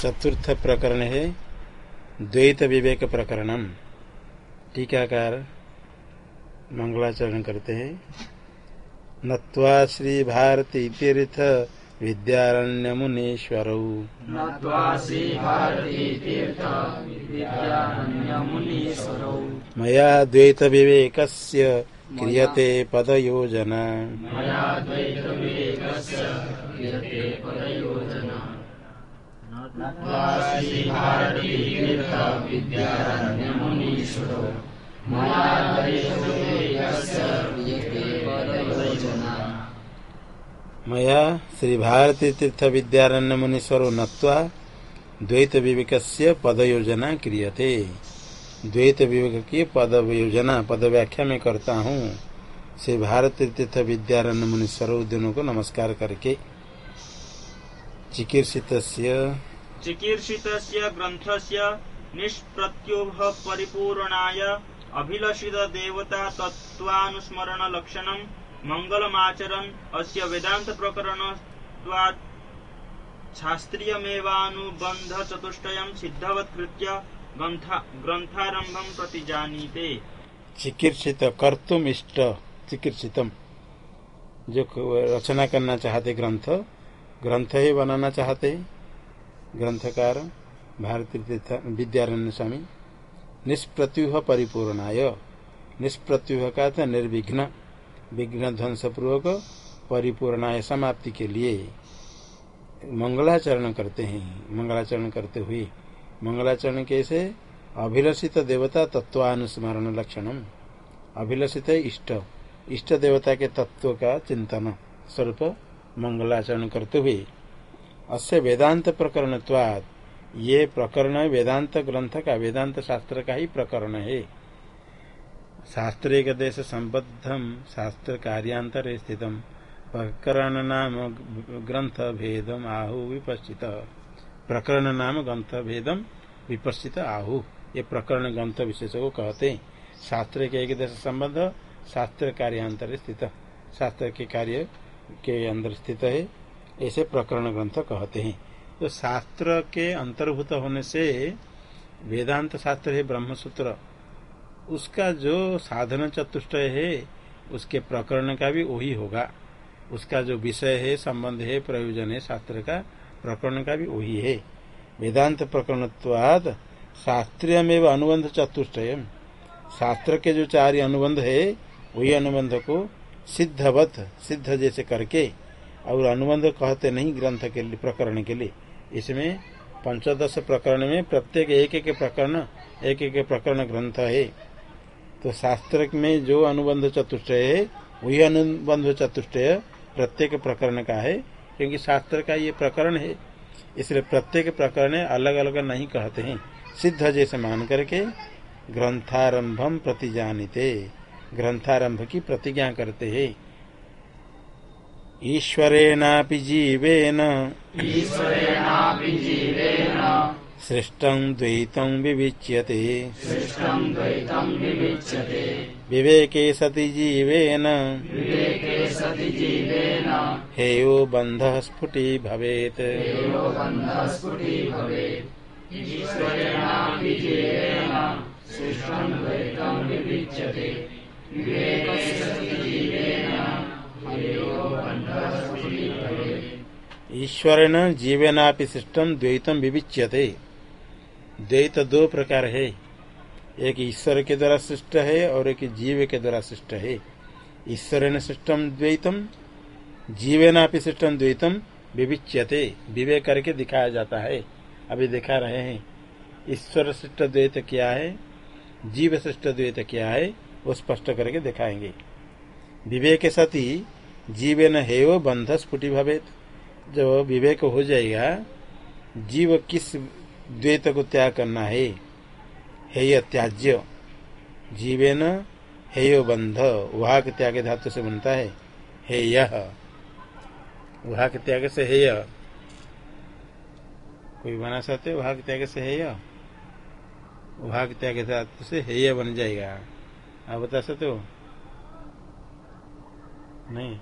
चतुर्थ प्रकरण है द्वैत विवेक प्रकरणम। टीकाकार मंगलाचरण करते हैं। नत्वा श्री भारती तीर्थ विद्यारण्य मुनीश्वर मया द्वैत विवेक क्रियते पदयोजना। मया श्री भारती तीर्थ विद्यारण्य मुनीश्वर नत्वा द्वैत विवेक पद योजना क्रियते। द्वैत विवेक की पद योजना पद व्याख्या में करता हूँ। श्री भारती तीर्थ विद्यारण्य मुनीश्वर दोनों को नमस्कार करके। चिकीर्षित चिकीर्षित ग्रंथस्य निष्प्रत्युभ परिपूर्णाय अभिलषित देवता तत्वानुस्मरण लक्षणम मंगलमाचरन अस्य वेदांत प्रकरण शास्त्रीयमेवानुबंध चतुष्टयम सिद्धवत्कृत्य ग्रंथारंभम प्रति जानीते। चिकित्सित कर्तुम इष्ट चिकित्सितम जो रचना करना चाहते ग्रंथ ग्रंथ ही बनाना चाहते। ग्रंथकार भारतीय विद्यारण्य स्वामी, निष्प्रत्युह परिपूर्णाय। निष्प्रत्युह का था निर्विघ्न। विघ्न ध्वंस पूर्वक परिपूर्णाय समाप्ति के लिए मंगलाचरण करते हैं। मंगलाचरण करते हुए मंगलाचरण कैसे अभिलषित देवता तत्वानुस्मरण लक्षणम। अभिलषित इष्ट। इष्ट देवता के तत्व का चिंतन। स्वरूप मंगलाचरण करते हुए अस्य वेदांत प्रकरण ये प्रकरण वेदांत ग्रंथ का वेदांत शास्त्र का ही प्रकरण है। शास्त्र एक देश संबद्धम शास्त्र कार्यांतर स्थित। प्रकरण नाम ग्रंथ भेदम आहु विपस्थित प्रकरण नाम ग्रंथ भेदम विपस्थित आहु। ये प्रकरण ग्रंथ विशेष को कहते हैं। शास्त्र के एक देश संबंध शास्त्र कार्यांतर स्थित। शास्त्र के कार्य के अंदर स्थित है। ऐसे प्रकरण ग्रंथ कहते हैं। तो शास्त्र के अंतर्भूत होने से वेदांत शास्त्र है, ब्रह्मसूत्र। उसका जो साधन चतुष्टय है, उसके प्रकरण का भी वही होगा। उसका जो विषय है, संबंध है, प्रयोजन है, शास्त्र का प्रकरण का भी वही है। वेदांत प्रकरणत्वाद शास्त्रीय में अनुबंध चतुष्टय शास्त्र के जो चार अनुबंध है, वही अनुबंध को सिद्धवत, सिद्ध जैसे करके और अनुबंध कहते नहीं ग्रंथ के लिए, प्रकरण के लिए। इसमें पंचदश प्रकरण में प्रत्येक एक एक प्रकरण, एक एक प्रकरण ग्रंथ है। तो शास्त्र में जो अनुबंध चतुष्टय है, वही अनुबंध चतुष्टय प्रत्येक प्रकरण का है, क्योंकि शास्त्र का ये प्रकरण है। इसलिए प्रत्येक प्रकरण अलग अलग नहीं कहते हैं। सिद्ध जैसे मान करके ग्रंथारंभम प्रतिजानिते। ग्रंथारंभ की प्रतिज्ञा करते हैं। ईश्वरेणापि जीवेन। सृष्टं द्वैतं विविच्यते। विवेके सति जीवेन। हेयो बन्धः स्फुटी भवेत्। ईश्वर न जीवनापि सिस्टम द्वैतम विविच्यते। द्वैत दो प्रकार है एक ईश्वर के द्वारा सृष्ट है और एक जीव के द्वारा सृष्ट है। ईश्वर न सिस्टम द्वैतम जीवनापि सिस्टम द्वैतम विविच्यते। विवेक करके दिखाया जाता है। अभी दिखा रहे हैं। ईश्वर सृष्ट द्वैत क्या है? जीव सृष्ट द्वैत क्या है? वो स्पष्ट करके दिखाएँगे। विवेक सती जीवन हेव बंध स्फुटी भवेत। जब विवेक हो जाएगा, जीव किस द्वैत को त्याग करना है? हेय त्याज्य। जीवेन हेय बंध वहा के त्याग धातु से बनता है। हेय। वहा के त्याग से हेय। कोई बना सकते वहा के त्याग से हेय? वहा के त्याग धातु से हेय बन जाएगा। आप बता सकते हो? नहीं?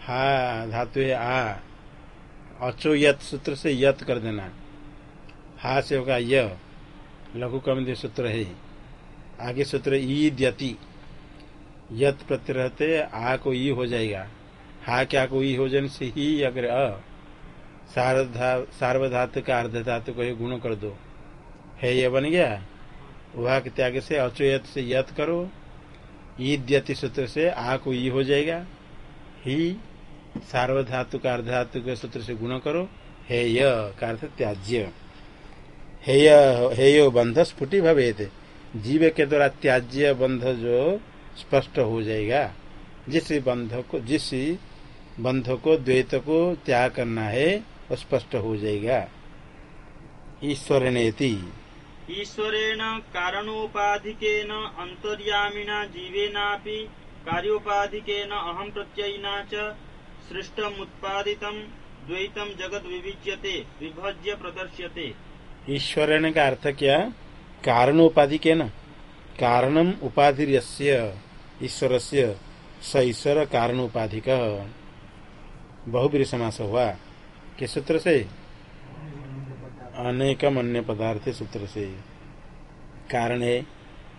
हा, धातु है आ। अचो यत, सूत्र से यत कर देना। हा से होगा य। लघु कम सूत्र है। आगे सूत्र ईद यति यत प्रत्यय रहते, आ को ई हो जाएगा। हा क्या को ई हो जाने से ही अगर अ सार्वधातु का अर्ध धातु को गुण कर दो। है ये बन गया? वहा त्याग से अचोयत से यत करो। ईद यति सूत्र से आ को ई हो जाएगा। ही सार्वधातु का अर्धातु के सूत्र से गुण करो। हे य का अर्थ त्याज्य। हेय बंध स्फुटी भवेद जीव के द्वारा त्याज्य बंध जो स्पष्ट हो जाएगा। जिस बंध को, जिस बंध को, द्वैत को त्याग करना है, वो स्पष्ट हो जाएगा। ईश्वर ने ईश्वरेण कारणोपाधिकेन अंतर्यामिना जीवेनापि, कार्योपाधिकेन अहम प्रत्ययिना सृष्टमुत्पादितं द्वैतम जगत विविच्यते, विभज्य प्रदर्श्यते। ईश्वर का अर्थ क्या? कारण उपाधि के न? कारणम उपाधि ईश्वर से स ईश्वर कारण उपाधि का बहुबरी समास हुआ। के सूत्र से? अनेकम अन्य पदार्थ सूत्र से। कारण है,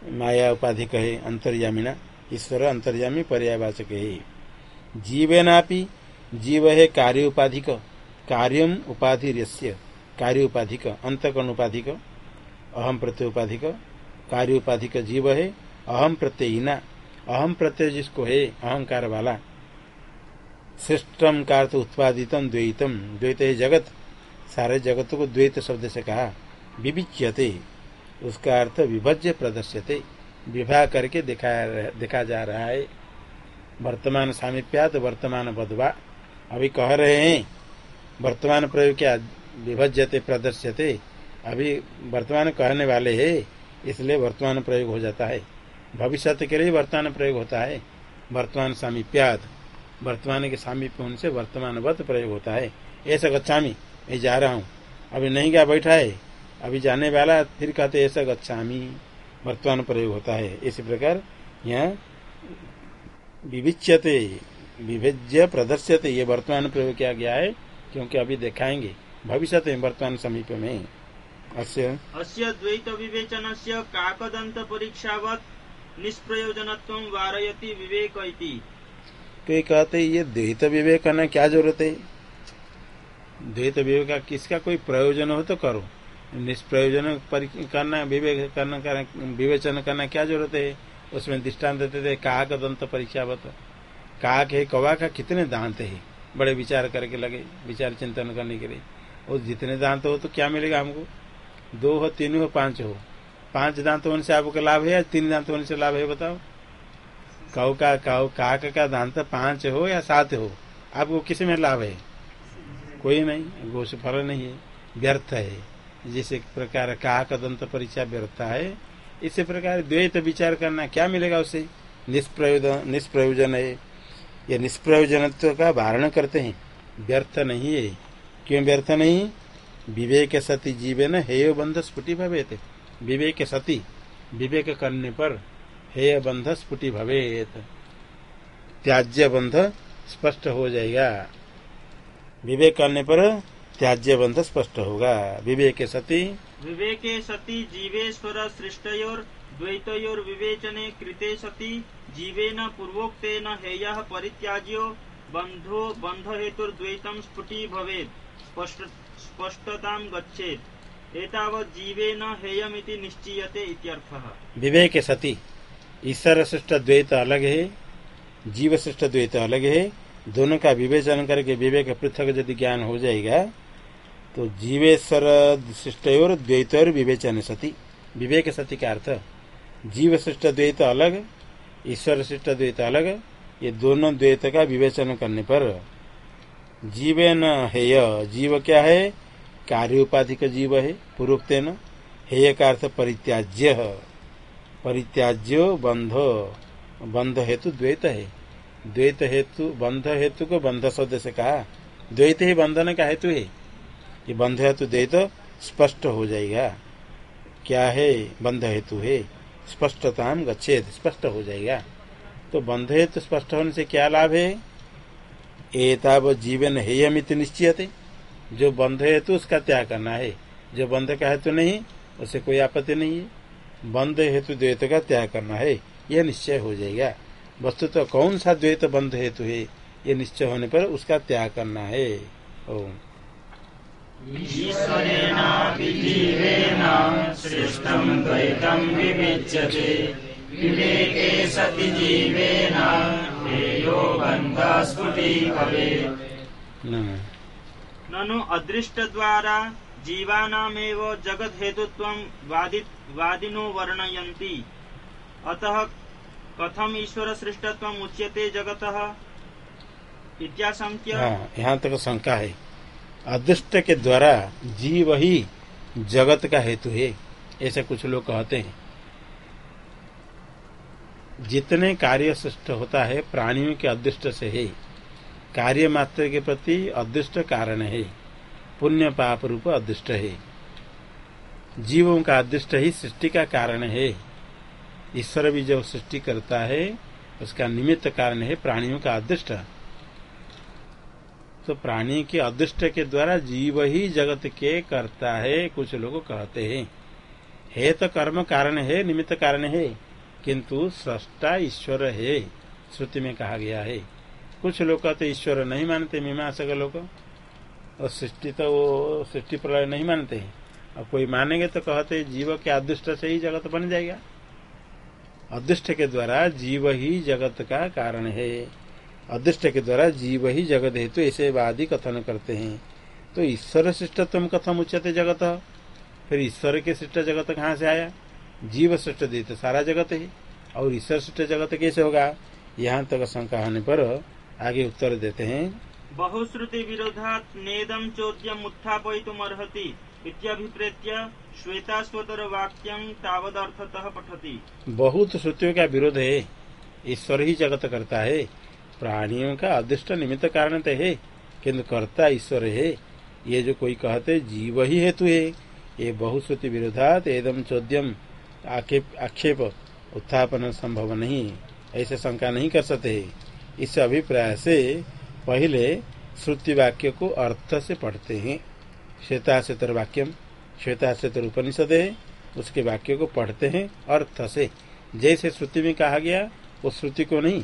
माया उपाधि कहे अंतर्यामीना, ईश्वर अंतर्यामी पर्यावाचक है। जीवेनापि जीव है कार्य उपाधिक कार्यम उपाधि कार्य उपाधिक अंतकरण उपाधिक अहम प्रत्यय उपाधिक कार्य उपाधिक जीव है, अहम प्रत्यय अहम प्रत्यय जिसको है अहंकार वाला श्रेष्ठम का उत्पादितम द्वैतम द्वैत है जगत। सारे जगत को द्वैत शब्द से कहा विभिच्यते उसका अर्थ विभज्य प्रदर्श्यते। विवाह करके देखा देखा जा रहा है। वर्तमान सामिप्यात वर्तमान बदवा। अभी कह रहे हैं, वर्तमान प्रयोग क्या विभज्यते, प्रदर्श्यते? अभी वर्तमान कहने वाले है, इसलिए वर्तमान प्रयोग हो जाता है। भविष्य के लिए वर्तमान प्रयोग होता है। वर्तमान सामीप्याद, वर्तमान के सामीप्य उनसे वर्तमान वत प्रयोग होता है। ऐसा गच्छामी मैं जा रहा हूँ। अभी नहीं गया बैठा है? अभी जाने वाला, फिर कहते ऐसा गच्छामी वर्तमान प्रयोग होता है। इसी प्रकार यहाँ विविच्यते। विभेज्य प्रदर्श्यते ये वर्तमान प्रयोग किया गया है क्योंकि अभी दिखाएँगे। भविष्य वर्तमान समीप में। अस्य? अस्य द्वैत विवेचन से काकदंत परीक्षावत निष्प्रयोजनत्व वारयति विवेक तो ये कहते ये द्वैत विवेक करना क्या ज़रूरत है? द्वैत विवेक का किसका कोई प्रयोजन हो तो करो। निष्प्रयोजन करना विवेक करना विवेचन करना क्या ज़रूरत है? उसमें दृष्टान देते थे काक दंत परीक्षावत। काक है कवा का कितने दांत है? बड़े विचार करके लगे, विचार चिंतन करने के लिए। और जितने दांत हो तो क्या मिलेगा हमको? दो हो, तीन हो, पाँच हो। पाँच दांत होने से आपको लाभ है या तीन दांत होने से लाभ है बताओ? कौ का, कौ, काक का दांत पाँच हो या सात हो? आपको किसमें लाभ है? कोई नहीं, गोश फल नहीं है, व्यर्थ है। जिस प्रकार काक दंत परीक्षा व्यर्थ है, इसी प्रकार द्वैत विचार करना क्या मिलेगा उसे? निष्प्रयोजन निष्प्रयोजन है। ये निष्प्रयोजनत्व का वारण करते हैं। व्यर्थ नहीं है। क्यों व्यर्थ नहीं? विवेक सती जीवे न हेय बंध स्फुटी भवे विवेक सती, विवेक करने पर हेय बंध स्फुटी भवेत। त्याज्य बंध स्पष्ट हो जाएगा। विवेक करने पर त्याज्य बंध स्पष्ट होगा। विवेक सती। विवेक सती जीवेश्वर सृष्टयोर द्वैतयोर विवेचने कृते सती। जीवेन पूर्वोक्तेन हेय परित्याज्यो बंधो बंध हेतुर्द्वैतम स्फुटी भवेत। स्पष्टतां गच्छेत्। एतावत् जीवेन हेयमिति निश्चीयते इत्यर्थः। विवेक सती। ईश्वर श्रेष्ठ द्वैत अलग है जीव श्रेष्ठ द्वैत अलग है दोनों का विवेचन करके विवेक पृथक यदि ज्ञान हो जाएगा तो जीवेश्वर श्रेष्ठ और द्वैत और विवेचन सती। विवेक सती का अर्थ जीव श्रेष्ठ द्वैत अलग ईश्वर श्रेष्ठ द्वैत अलग ये दोनों द्वैत का विवेचन करने पर जीवेन हेय, जीव क्या है? कार्य उपाधि का जीव है पूर्वोक्तेन हेय का अर्थ परित्याज्य परित्याज्यो बंध बंध हेतु द्वैत है। द्वैत हेतु, बंध हेतु को बंध शब्द से कहा। द्वैत ही बंधन का हेतु है। ये बंध हेतु द्वैत स्पष्ट हो जाएगा। क्या है? बंध हेतु है। स्पष्टता गच्छेद स्पष्ट हो जाएगा। तो बंध हेतु स्पष्ट होने से क्या लाभ है? एताव जीवन हेयमित निश्चित जो बंध है तो उसका त्याग करना है। जो बंध का हेतु नहीं, उसे कोई आपत्ति नहीं है। बंध हेतु द्वैत का त्याग करना है। यह निश्चय हो जाएगा। वस्तु तो कौन सा द्वैत बंध हेतु है? ये निश्चय होने पर उसका त्याग करना है। ओम। सृष्टम् द्वैतम् विविच्यते। विवेके सति जीवेन हेयो ननु अदृष्ट द्वारा जीवानामेव जगत हेतुत्वं वादि वादिनो वर्णयन्ति। अतः कथम ईश्वर सृष्टत्वम् उच्यते जगतः? इत्याशंक्य हाँ यहाँ तक शंका है। अदृष्ट के द्वारा जीव ही जगत का हेतु है, ऐसे कुछ लोग कहते हैं। जितने कार्य सृष्ट होता है, प्राणियों के अदृष्ट से है। कार्य मात्र के प्रति अदृष्ट कारण है। पुण्य पाप रूप अदृष्ट है। जीवों का अदृष्ट ही सृष्टि का कारण है। ईश्वर भी जब सृष्टि करता है, उसका निमित्त कारण है प्राणियों का अदृष्ट। तो प्राणी के अदृष्ट के द्वारा जीव ही जगत के करता है, कुछ लोग कहते हैं। है तो कर्म कारण है, निमित्त कारण है, किंतु सृष्टा ईश्वर है, श्रुति में कहा गया है। कुछ लोग कहते ईश्वर नहीं मानते, मीमांसक लोग। और सृष्टि तो वो सृष्टि प्रलय नहीं मानते। हैं और कोई मानेंगे तो कहते जीव के अदृष्ट से ही जगत बन जाएगा। अदृष्ट के द्वारा जीव ही जगत का कारण है। अदृष्ट के द्वारा जीव ही जगत हेतु तो ऐसे वादी कथन करते हैं। तो ईश्वर शिष्टत्व कथम उच्चते जगत। फिर ईश्वर के शिष्ट जगत कहाँ से आया? जीव सृष्ट देते सारा जगत है। और ईश्वर सृष्ट जगत कैसे होगा? यहाँ तक शंका होने पर आगे उत्तर देते हैं। बहुश्रुति विरोधात् नेदम चोद्यम उत्थापयितुमर्हति इत्यभिप्रेत्य श्वेताश्वतर वाक्यं तावदर्थतः पठति। बहुत श्रुतियों का विरोध है। ईश्वर ही जगत करता है। प्राणियों का अदृष्ट निमित्त कारण तो है। किन्तु कर्ता ईश्वर है। ये जो कोई कहते, जीव ही हेतु है। ये बहुश्रुति विरोधात एदम चौद्यम आक्षेप आक्षेप, उत्थापन संभव नहीं। ऐसे शंका नहीं कर सकते। इस अभिप्राय से पहले श्रुति वाक्य को अर्थ से पढ़ते हैं। श्वेताशेतर वाक्यम श्वेता श्वेताशेतर उपनिषद है। उसके वाक्य को पढ़ते हैं अर्थ से। जैसे श्रुति में कहा गया वो श्रुति को नहीं।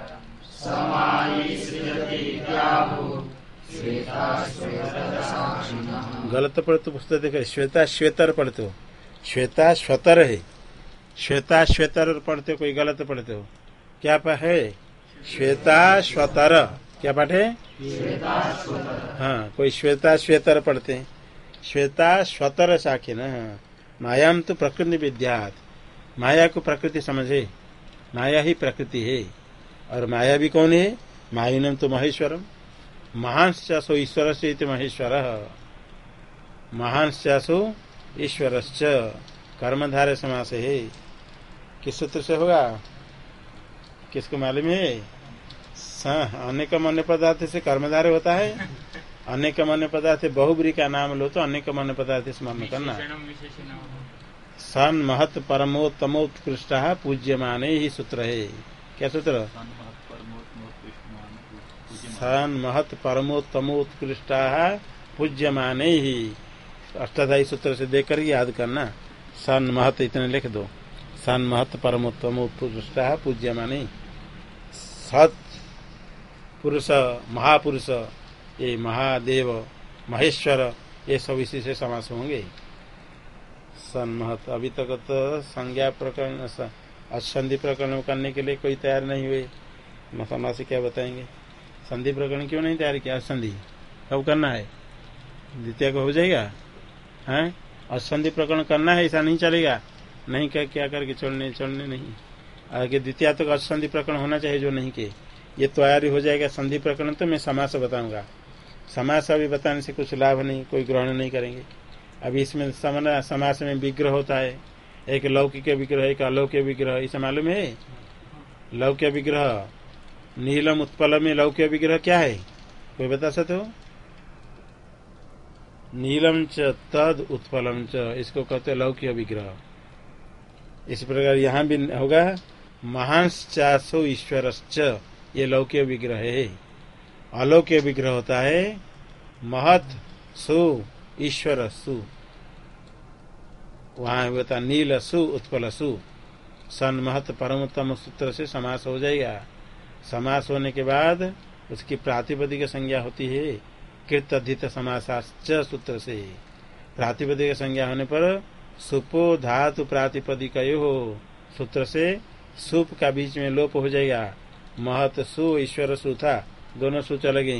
गलत पढ़ते तो पुस्तक देखे श्वेता श्वेतर पढ़ते हो। श्वेता श्वतर है। श्वेता श्वेतर पढ़ते कोई गलत पढ़ते हो। क्या पाठ है? श्वेता श्वतर। क्या पाठ है? हाँ कोई श्वेता श्वेतर पढ़ते हैं। श्वेता श्वतर साखी न मायाम तो प्रकृति विद्यात। माया को प्रकृति समझे। माया ही प्रकृति है। और माया भी कौन है? मायुनम तो महेश्वरम। महान सो ईश्वर से महेश्वर। महान सो ईश्वर कर्मधारे समास है। किस सूत्र से होगा? किसको मालूम है? अनेक अन्य पदार्थ से कर्मधारे होता है। अनेक अन्य पदार्थ बहुबरी का नाम लो तो अनेक अन्य पदार्थ स्मरण करना। सन महत परमोत्तमोत्कृष्ट पूज्यमान ही सूत्र है। क्या सूत्र? सन महत परमोत्तमोत्कृष्ट पूज्यमान ही। अष्टाध्यायी सूत्र से देकर याद करना। सन महत इतने लिख दो। सन महत परमोत्तम पूज्य पूज्यमान। सत पुरुष, महापुरुष, ये महादेव, महेश्वर, ये सब इसी से समास होंगे। सन महत अभी तक तो संज्ञा प्रकरण असंधि प्रकरण करने के लिए कोई तैयार नहीं हुए। समास क्या बताएँगे? संधि प्रकरण क्यों नहीं तैयार किया? असंधि। कब करना है। द्वितीय को हो जाएगा? है? असंधि प्रकरण करना है, ऐसा नहीं चलेगा। नहीं क्या क्या करके चलने चलने नहीं। आगे द्वितीय तक असंधि प्रकरण होना चाहिए जो नहीं के ये तैयारी हो जाएगा संधि प्रकरण तो मैं समास बताऊँगा। समास अभी बताने से कुछ लाभ नहीं, कोई ग्रहण नहीं करेंगे। अभी इसमें समास में विग्रह होता है। एक लौकिक विग्रह, एक अलौकिक विग्रह इसे मालूम है? लौकिक विग्रह, नीलम उत्पल में लौकिक विग्रह क्या है? कोई बता सकते हो? नीलम च तद उत्पलम च। इसको कहते लौकिक विग्रह। इस प्रकार यहाँ भी होगा महांस चासो ईश्वर ये लौकिक विग्रह है। अलौकिक विग्रह होता है, महत, सु ईश्वर सु वहाँ होता नील सु उत्पल सु सन महत परमोत्तम सूत्र से समास हो जाएगा। समास होने के बाद उसकी प्रातिपदिक संज्ञा होती है। कृत अधित समासाच सूत्र से प्रातिपदिक संज्ञा होने पर सुपो धातु प्रातिपदिक हो सूत्र से सुप का बीच में लोप हो जाएगा। महत सु ईश्वर सु था दोनों सु चले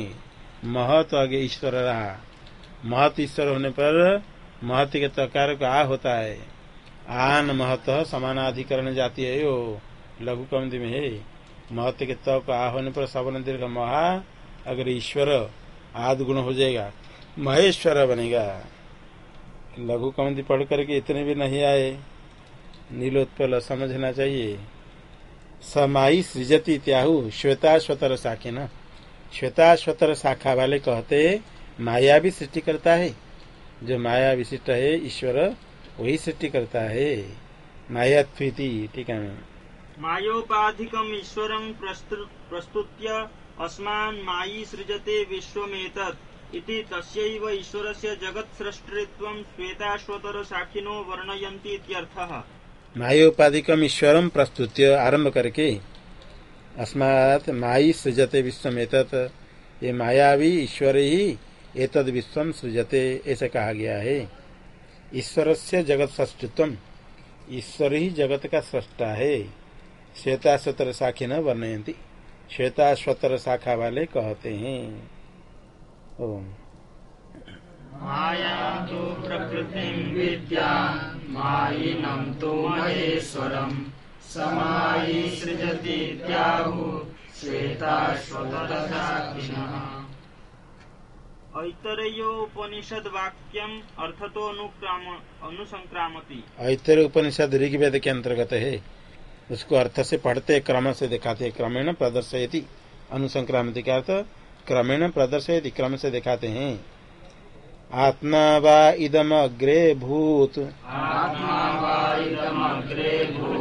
महत आगे ईश्वर रहा। महत ईश्वर होने पर महत के तकार का आ होता है। आन महत समानाधिकरण जाती है यो, लघु कमति में है। महत्व के तव का आ होने पर सवन दीर्घ महा, अगर ईश्वर आद गुण हो जाएगा। महेश्वर बनेगा। लघु कमति पढ़ करके इतने भी नहीं आए। नीलोत्पल समझना चाहिए। समाई सृजती त्याहु श्वेताश्वतर साखे न। श्वेताश्वतर शाखा वाले कहते, माया भी सृष्टि करता है। जो माया विशिष्ट है, ईश्वर वही सृष्टि करता है। माया ठीक है। मायोपाधिकम ईश्वर प्रस्तुत्य अस्मान मायी सृजते विश्वमेतत् इति तस्यैव ईश्वरस्य जगत्सृष्टित्वं श्वेताश्वतर साखिनो वर्णयन्ति इत्यर्थः। मायोपाधिकम ईश्वरम प्रस्तुत्य आरंभ करके, अस्मात् माई सृजते विश्वमेतत्, ये मायावी ईश्वर ही एतद विश्व सृजते, ऐसा कहा गया है। ईश्वर से जगत सृष्टित्व ईश्वर ही जगत का सृष्टा है। श्वेता स्वतर शाखी न वर्णयंती श्वेता स्वतर शाखा वाले कहते हैं। ओम। माया तो प्रकृति विद्या मायिनम तो महेश्वरम समायी सृजति त्याहु श्वेता स्वतर ऐतरेयोपनिषद वाक्यम अर्थ तो अनुसंक्रामती। ऐतर उपनिषद ऋग्वेद के अंतर्गत है। उसको अर्थ से पढ़ते, क्रम से दिखाते, क्रमेण प्रदर्शयति। अनुसंक्रामति का अर्थ, क्रमेण प्रदर्शयति, क्रम से दिखाते हैं। आत्मा वा इदम अग्रे भूत। आत्मा वा इदम अग्रे भूत।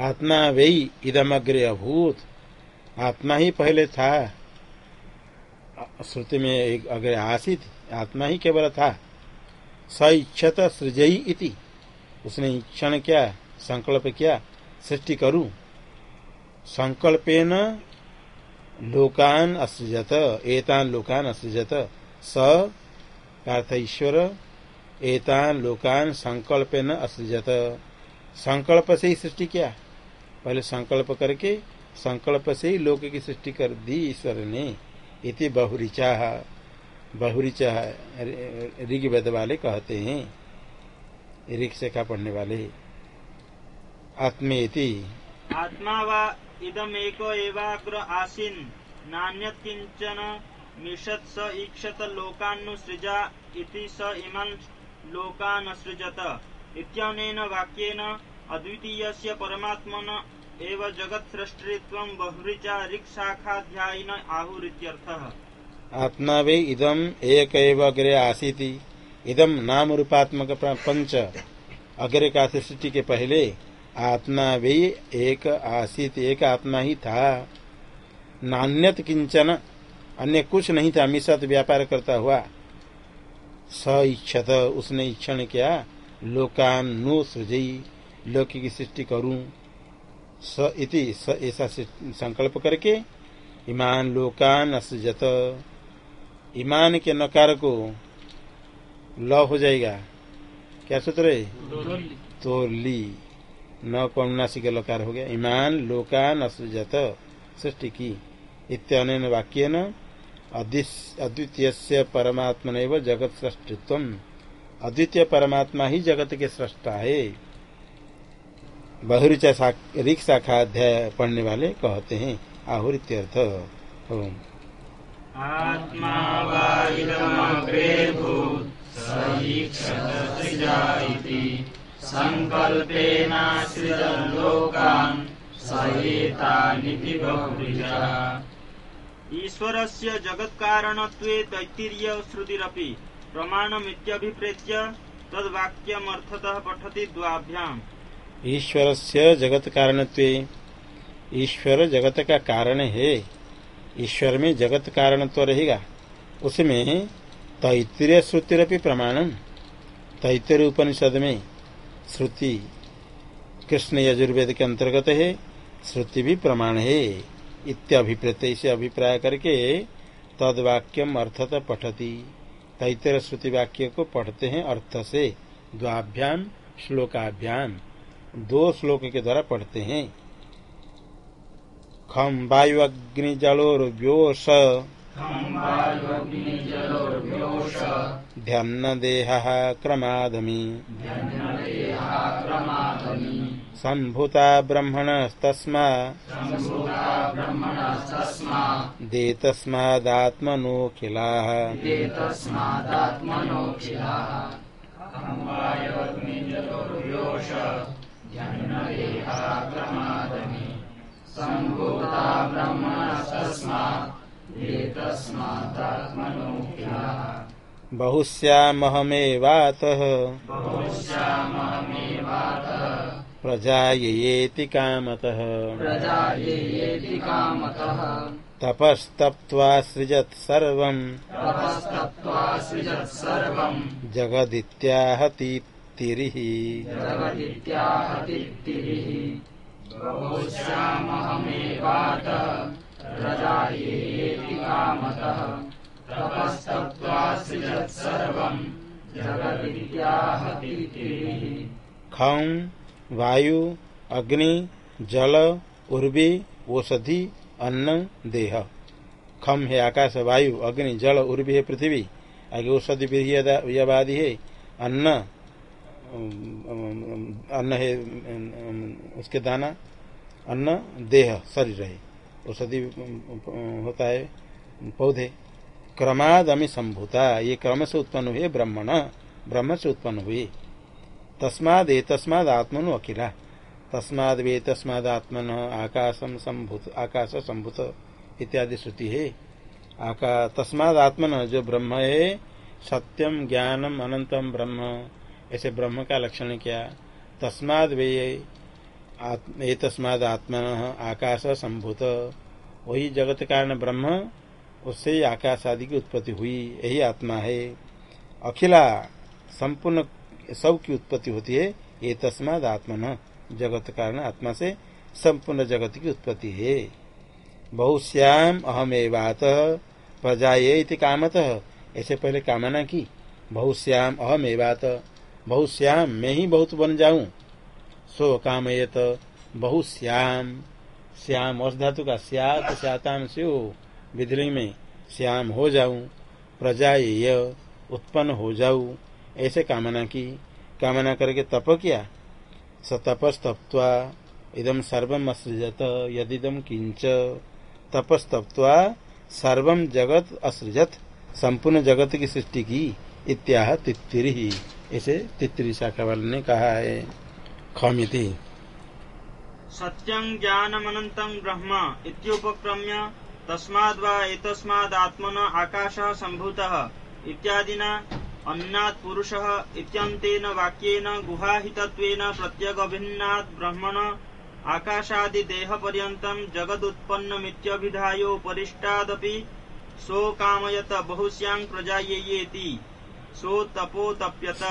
आत्मा वही इदमग्रे अभूत। आत्मा ही पहले था। श्रुति में एक अग्रे आसित, आत्मा ही केवल था। स इच्छत सृजई इति। उसने इच्छन क्या, संकल्प किया सृष्टि करूँ? संकल्पेन लोकान असृजत, एतान लोकान असृजत। स अर्थ ईश्वर, एतान लोकान संकल्पेन असृजत। संकल्प से ही सृष्टि किया? पहले संकल्प करके संकल्प से ही लोक की सृष्टि कर दी ईश्वर ने। इति बहुरिचा। बहुरिचा ऋग्वेद वाले कहते हैं। ऋग का पढ़ने वाले। आत्मेति। आत्मा वा एक एवाग्र आसीन। नान्य किंचन मिषत स ईक्षत लोकान्नुसृजा इति स इमं लोकान् सृजत इत्यनेन वाक्येन अद्वितीयस्य परमात्मन एव जगत् सृष्टित्वं बहुरिचा ऋक्शाखाध्यायिन आहुरित्यर्थः। आत्मा वे इदम एक एव अग्रे आसीति। इदम नाम रूपात्मक पंच अग्रे का सृष्टि के पहले आत्मा वे एक आसित, एक आत्मा ही था। नान्यत किंचन अन्य कुछ नहीं था मिशत व्यापार करता हुआ। स इच्छत, उसने इच्छन किया, लोकान नो सृजई लोक की सृष्टि करूँ स इति स ऐसा संकल्प करके ईमान लोकान असृजत। ईमान के नकार को ल हो जाएगा। क्या सूत्र है? तो ली न कौनासिक लकार हो गया। ईमान लोकान असृजत। सृष्टि की। इत्यन वाक्य न अद्वितीय से परमात्मा जगत सृष्टित्व अद्वितीय परमात्मा ही जगत के सृष्टा है। बहुरिचा ऋख शाखा अध्याय पढ़ने वाले कहते हैं आत्मा वा इदमग्रेभूत् स स एतानिति बहुब्रीजा ईश्वरस्य श्रुतिरपि प्रमाणमित्यभिप्रेत्य तद्वाक्यमर्थतः पठति द्वाभ्याम्। ईश्वर से जगत कारण ईश्वर जगत का कारण है। ईश्वर में जगत कारण तो रहेगा। उसमें तैतरीय श्रुतिरपि प्रमाणम। तैतरीय उपनिषद में श्रुति कृष्ण यजुर्वेद के अंतर्गत है। श्रुति भी प्रमाण है। इत्याभिप्रेत इसे अभिप्राय करके तद वाक्यम अर्थत पठती। तैतर श्रुति वाक्य को पढ़ते हैं अर्थ से। द्वाभ्याम, श्लोकाभ्याम। दो श्लोक के द्वारा पढ़ते हैं। खम वायु अग्नि जलोर्व्योष ध्यान देह क्रमादमी सम्भूता ब्रह्मणस्तस्मा देतस्मादात्मनोऽखिलाः बहुश्यामहमेवातः प्रजायेति कामतः। तपस्तप्त्वा सृजत् सर्वम्। तपस्तप्त्वा खं वायु अग्नि जल उर्वी औषधि अन्न देह। खम है आकाश वायु अग्नि जल उर्वी है पृथ्वी। आगे औषधि है। अन्न अन्न है उसके दाना, अन्न, देह, शरीर है। औषधि होता है, पौधे। क्रमाद अमी संभूता, ये क्रम से उत्पन्न हुए ब्रह्मण, ब्रह्म से उत्पन्न हुए। तस्माद ए तस्माद आत्मनो अखिला। तस्माद वे, तस्माद आत्मन, आकाशम संभूत, आकाश संभूत इत्यादि श्रुति है। आका, तस्माद आत्मन, जो ब्रह्म है, सत्यम, ज्ञानम, अनंतम ब्रह्म। ऐसे ब्रह्म का लक्षण क्या? तस्माद वे ए तस्माद आत्मन आकाश संभूत। वही जगत कारण ब्रह्म, उससे ही आकाश आदि की उत्पत्ति हुई, यही आत्मा है। अखिला संपूर्ण सब की उत्पत्ति होती है, ये तस्माद आत्मा जगत कारण आत्मा से संपूर्ण जगत की उत्पत्ति है। बहुश्याम अहम एवात प्रजा ये कामत। ऐसे पहले कामना की, बहुश्याम अहम एवात बहुश्याम, मैं ही बहुत बन जाऊँ। सो कामयत बहुश्याम। श्याम अर्थ धातु का श्यात श्याताम से विधि में श्याम हो जाऊँ प्रजा ये उत्पन्न हो जाऊँ। ऐसे कामना की। कामना करके तप किया। स तपस्तप्वा इदम सर्वम असृजत यदिदम किंच तपस्तप्वा सर्वम जगत असृजत, संपूर्ण जगत की सृष्टि की, इत्याह तित्तिरी। ऐसे तित्तिरी शाखा वाले ने कहा है। खमिति। सत्यं ज्ञानमनन्तं ब्रह्म इत्युपक्रम्य तस्माद्वा एतस्मादात्मन आकाशः सम्भूतः इत्यादिना अन्नात् पुरुषः इत्यन्तेन वाक्येन गुहाहितत्वेन प्रत्यगभिन्नात् ब्रह्मण आकाशादिदेहपर्यन्तं जगदुत्पन्नमित्यभिधायोपरिष्टादपि सोकामयत बहुश्यां प्रजायेयेति। सो तपोतप्यत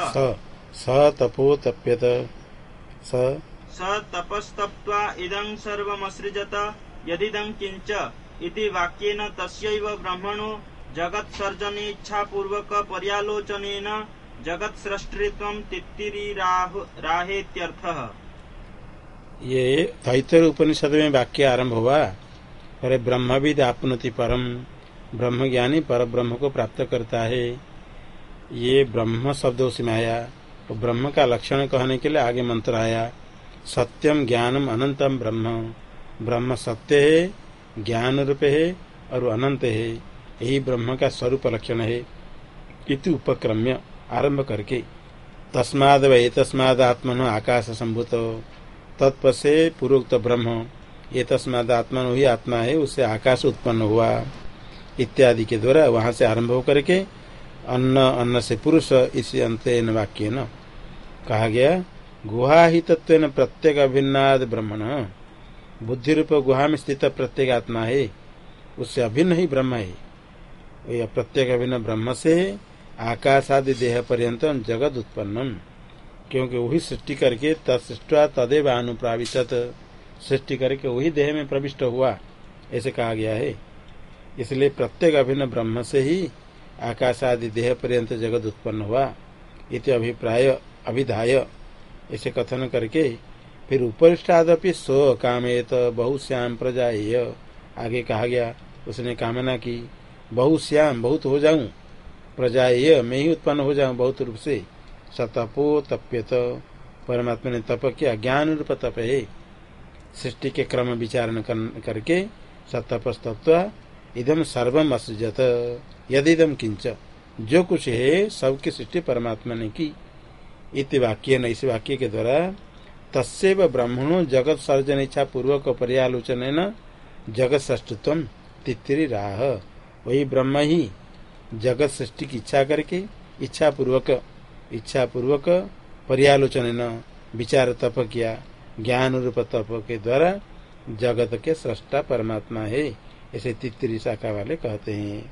स तपोतप्यत स। स तपस्तप्त्वा इदं सर्वमसृजत यदिदं किञ्च इति वाक्येन तस्यैव ब्रह्मणो जगत्सर्जनेच्छापूर्वक पर्यालोचनेन तित्तिरिराहेत्यर्थः ये तैतर उपनिषद में वाक्य आरंभ हुआ अरे ब्रह्मविद आपनति परम ब्रह्म ज्ञानी पर ब्रह्म को प्राप्त करता है। ये ब्रह्म शब्दों से आया। तो ब्रह्म का लक्षण कहने के लिए आगे मंत्र आया, सत्यम ज्ञानम अनंतम ब्रह्म। ब्रह्म सत्य है, ज्ञान रूप है, और अनंत है। यही ब्रह्म का स्वरूप लक्षण है। इति उपक्रम्य आरंभ करके। तस्माद वे तस्माद आत्मन आकाश संभूत। तत्प से पूर्वोक्त ब्रह्म। ये तस्माद आत्मन ही आत्मा है, उससे आकाश उत्पन्न हुआ। इत्यादि के द्वारा वहाँ से आरंभ होकर के अन्न अन्न से पुरुष, इसी अंत वाक्य न कहा गया गुहा ही तत्व प्रत्येक अभिन्नाद ब्रह्मण। बुद्धि रूप गुहा में स्थित प्रत्येक आत्मा है, उससे अभिन्न ही ब्रह्म है। यह प्रत्येक अभिन्न ब्रह्म से आकाश आदि देह पर्यंत जगत उत्पन्नम। क्योंकि वही सृष्टि करके तत्सृष्टा तदेव अनुप्राविशत। सृष्टि करके वही देह में प्रविष्ट हुआ, ऐसे कहा गया है। इसलिए प्रत्येक अभिन्न ब्रह्म से ही आकाश आदि देह पर्यंत जगत उत्पन्न हुआ। इति अभिप्राय, अभिधाय। ऐसे कथन करके फिर उपरिष्टादपि स्व कामेत बहुश्याम प्रजा आगे कहा गया, उसने कामना की, बहुश्याम, बहुत हो जाऊँ। प्रजा मैं ही उत्पन्न हो जाऊँ बहुत रूप से। सतपो तप्यत। परमात्मा ने तप किया ज्ञान रूप तप है। सृष्टि के क्रम विचारण करके सतपस्तत्व इधम सर्वम असृजत यदिदम किंच जो कुछ है, सबकी सृष्टि परमात्मा ने की। इत वाक्य न, इस वाक्य के द्वारा तस्व ब्राह्मणों जगत सर्जन इच्छा पूर्वक पर्यालोचन न जगत सृष्टित्व तित्री राह। वही ब्रह्म ही जगत सृष्टि की इच्छा करके इच्छा पूर्वक इच्छा पूर्वक पर्यालोचन न विचार तप किया। ज्ञान रूप तप के द्वारा जगत के सृष्टा परमात्मा है ऐसे तित्री शाखा वाले कहते हैं।